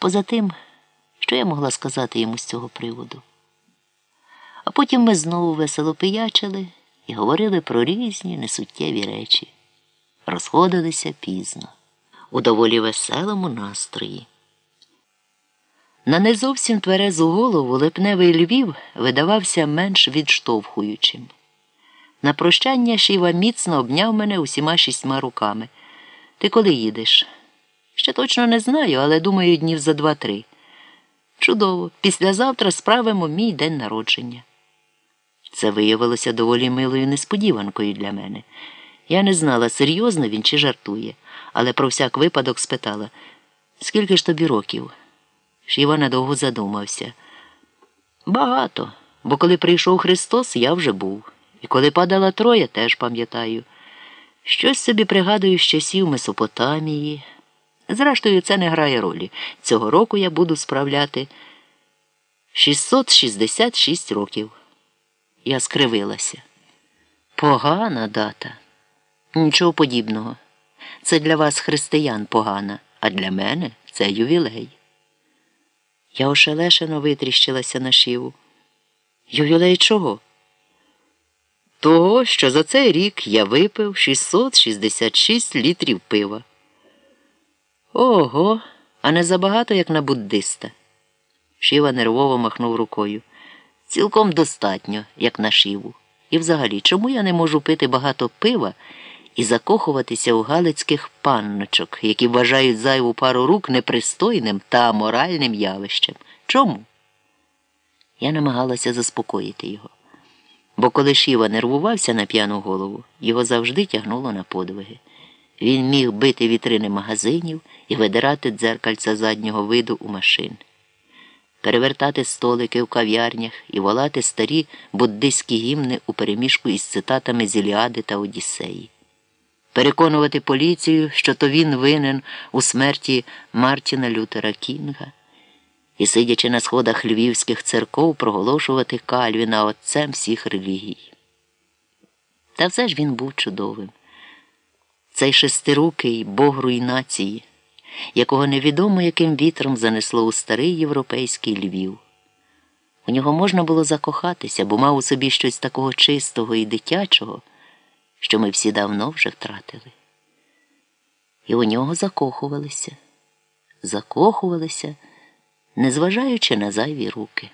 Поза тим, що я могла сказати йому з цього приводу. А потім ми знову весело пиячили і говорили про різні несуттєві речі. Розходилися пізно, у доволі веселому настрої. На не зовсім тверезу голову липневий Львів видавався менш відштовхуючим. На прощання Шіва міцно обняв мене усіма шістьма руками. Ти коли їдеш? Ще точно не знаю, але думаю, днів за два-три. Чудово, післязавтра справимо мій день народження. Це виявилося доволі милою несподіванкою для мене. Я не знала, серйозно він чи жартує, але про всяк випадок спитала, скільки ж тобі років? Шіва надовго задумався. Багато, бо коли прийшов Христос, я вже був. І коли падала Троя, теж пам'ятаю. Щось собі пригадую з часів Месопотамії. Зрештою, це не грає ролі. Цього року я буду справляти 666 років. Я скривилася. Погана дата. Нічого подібного. Це для вас, християн, погана, а для мене це ювілей. Я ошелешено витріщилася на шиву. Ювілей чого? Того, що за цей рік я випив 666 літрів пива. Ого, а не забагато, як на буддиста. Шива нервово махнув рукою. Цілком достатньо, як на шиву. І взагалі, чому я не можу пити багато пива і закохуватися у галицьких панночок, які вважають зайву пару рук непристойним та аморальним явищем? Чому? Я намагалася заспокоїти його. Бо коли Шіва нервувався на п'яну голову, його завжди тягнуло на подвиги. Він міг бити вітрини магазинів і видирати дзеркальця заднього виду у машин, перевертати столики в кав'ярнях і волати старі буддистські гімни у переміжку із цитатами з Іліади та Одіссеї, переконувати поліцію, що то він винен у смерті Мартіна Лютера Кінга і, сидячи на сходах львівських церков, проголошувати Кальвіна отцем всіх релігій. Та все ж він був чудовим. Цей шестирукий бог руйнації, якого невідомо яким вітром занесло у старий європейський Львів. У нього можна було закохатися, бо мав у собі щось такого чистого і дитячого, що ми всі давно вже втратили. І у нього закохувалися, закохувалися незважаючи на зайві руки.